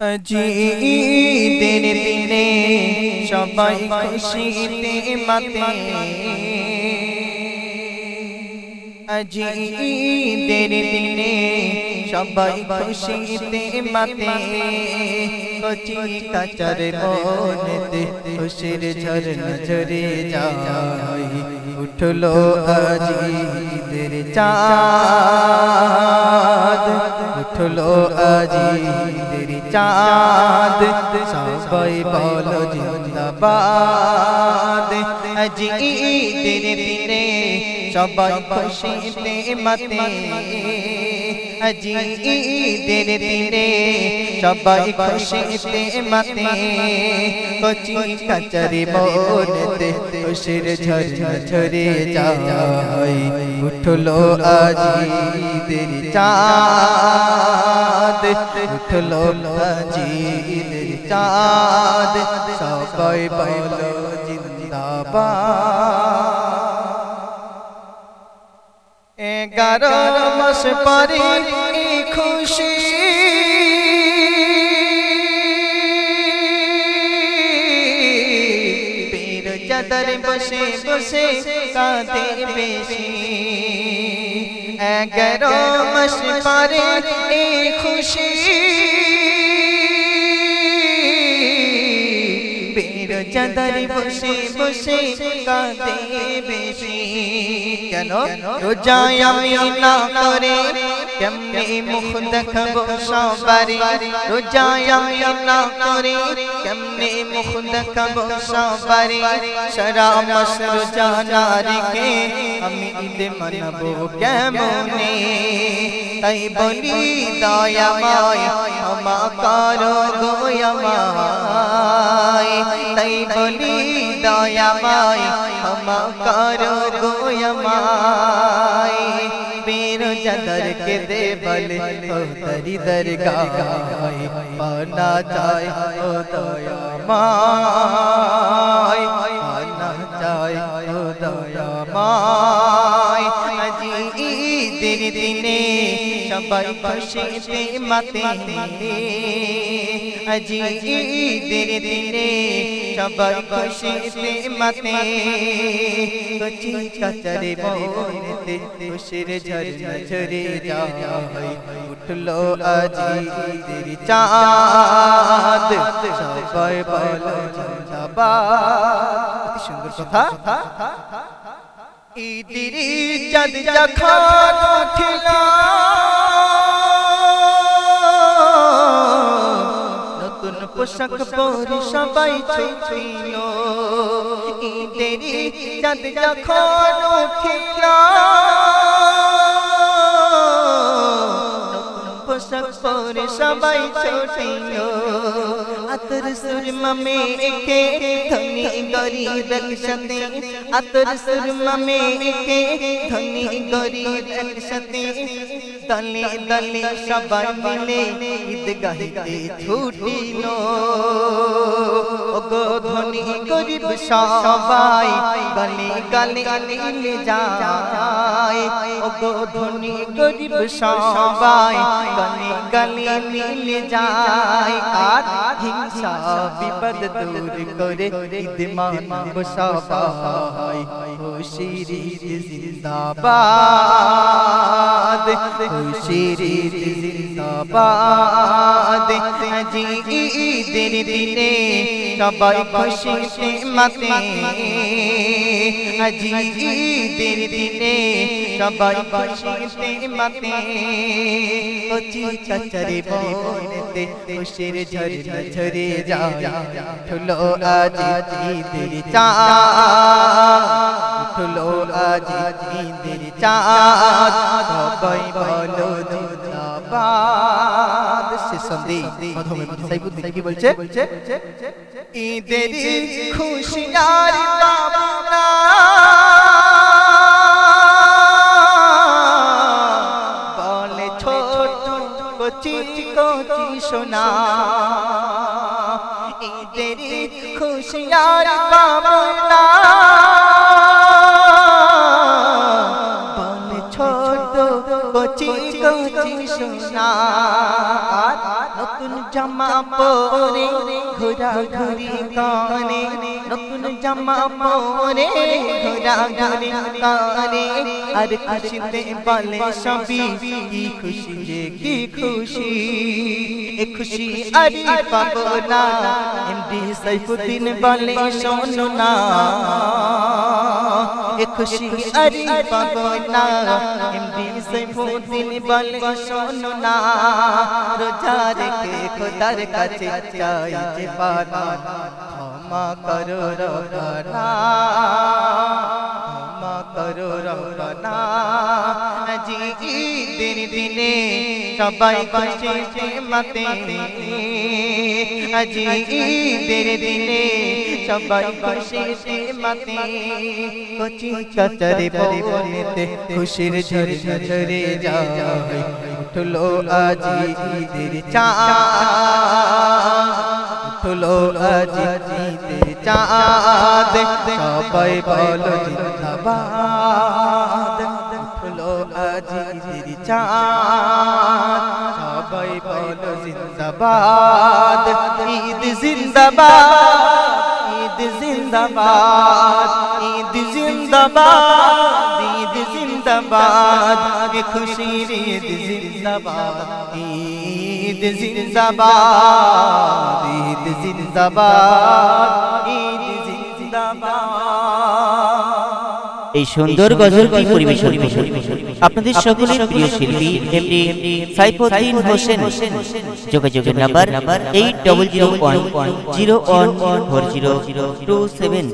ঈদের দিনে সবাই খুশিতে মাতে। আজি ঈদের দিনে সবাই খুশিতে মাতে। কচি কাচার মনেতে খুশির ঝরনা ঝরে যায়। উঠল আজি ঈদের চাঁদ। উঠল আজি চাঁদ। সবাই বলো জিন্দাবাদ। আজি দিনে দিনে সবাই খুশিতে মতে আজি ঈদের দিনে সবাই খুশিতে মতে কচি কাচারি মনেতে খুশির ঝরঝর ঝরে যায় উঠল আজি ঈদের চাঁদ উঠল আজি ঈদের চাঁদ সবাই বলো জিন্দাবাদ এগারো মাস পরে এই খুশি পীর চাদর বসে বসে কাঁদে বেশি এগারো মাস পরে এই খুশি চাদর বসে বসে কাঁদে বেশি কেন রোজায় আমি না করে কেমনে মুখ দেখাবো সবারে রোজায় আমি না করে কেমনে মুখ দেখাবো সবারে সারা মাস রোজা না রেখে আমি ঈদ মানাবো কেমনে তাই বলি দয়াময় ক্ষমা করো গোয়াময়। তাই বলি দয়াময় ক্ষমা করো গোয়াময় বেরোজাদার কে দে বলে ও তরি দরগায় পানা চায়, ও দয়াময়। পানা চায়, ও দয়াময়। আজি দিনে সবাই খুশিতে মাতে আজি ঈদের দিনে সবাই খুশিতে মাতে। কচি কাচারে মনেতে খুশির ঝরনা ঝরে যায় উঠল আজি ঈদের চাঁদ। সবাই বলো জিন্দাবাদ। সুন্দর কথা। ঈদের চাঁদ যখন উঠিল নতুন পোশাক পরি সবাই ছুটিল। ঈদের চাঁদ যখন উঠিল পোশাক পরে সবাই ছুটিল আতর সুরমা মে একে ধনী গরিব একসাথে আতর সুরমা মে একে ধনী গরিব একসাথে দলে দলে সবাই মিলে ঈদ গাহিতে ছুটিল ওগো ধনী গরিব সবাই গলে গলে মিলে যায় ওগো ধনী গরিব সবাই গলি গলি মিলে যায়। আর হিংসা, বিপদ দূর করে ঈদ মানব সবাই। খুশির জিন্দাবাদ। খুশির ঈদ জিন্দাবাদ আজি ঈদের দিনে সবাই খুশিতে মাতে। আজি ঈদের দিনে সবাই খুশিতে মাতে। কচি কাচারে বনেতে খুশির ঝরঝর ঝরে যায়। উঠল আজ ঈদের চাঁদ উঠল আজ ঈদের চাঁদ সবাই বলো জিন্দাবাদ সে সন্ধি। প্রথমে সাইবুদ্দিন কি বলছে? ঈদের খুশিয়ার পাবনা। বলে ছোট কচি কচি সোনা। ঈদের খুশিয়ার পাবনা। কচি কচি সোনা নতুন জামা পরে ঘোরা ঘুরি কানে নতুন জামা পরে ঘোরা ঘুরি কানে আর খুশিতে বলে সবই কি খুশি রে কি খুশি এ খুশি আরে পাবো না এমডি সাইফুদ্দিন বলে শোনো না এ খুশি আরে পাবো না এমডি সাইফুদ্দিন বলে শোনো না, রোজা রেখে খোদার কাছে চাই যে ক্ষমা করো ক্ষমা করো রব্বানা জি ঈদের দিনে সবাই খুশিতে মাতে। আজি ঈদের দিনে সবাই খুশিতে মাতে। কচি কাচারে পরিবর্তে খুশির ঝরে ঝরে যায় উঠল আজি ঈদের চাঁদ উঠল আজি ঈদের চাঁদ সবাই বলো জিন্দাবাদ উঠল আজি ঈদের চাঁদ সবাই বলো জিন্দাবাদ ঈদ জিন্দাবাদ ঈদ জিন্দাবাদ ঈদ জিন্দাবাদ ঈদ জিন্দাবাদ এ খুশির ঈদ জিন্দাবাদ ঈদ জিন্দাবাদ ঈদ জিন্দাবাদ ঈদ এই সুন্দর গজলটি পরিবেশন আপনাদের সকলের প্রিয় শিল্পী এমডি সাইফুদ্দিন হোসেন। যোগাযোগের number eight double zero one zero one four zero two seven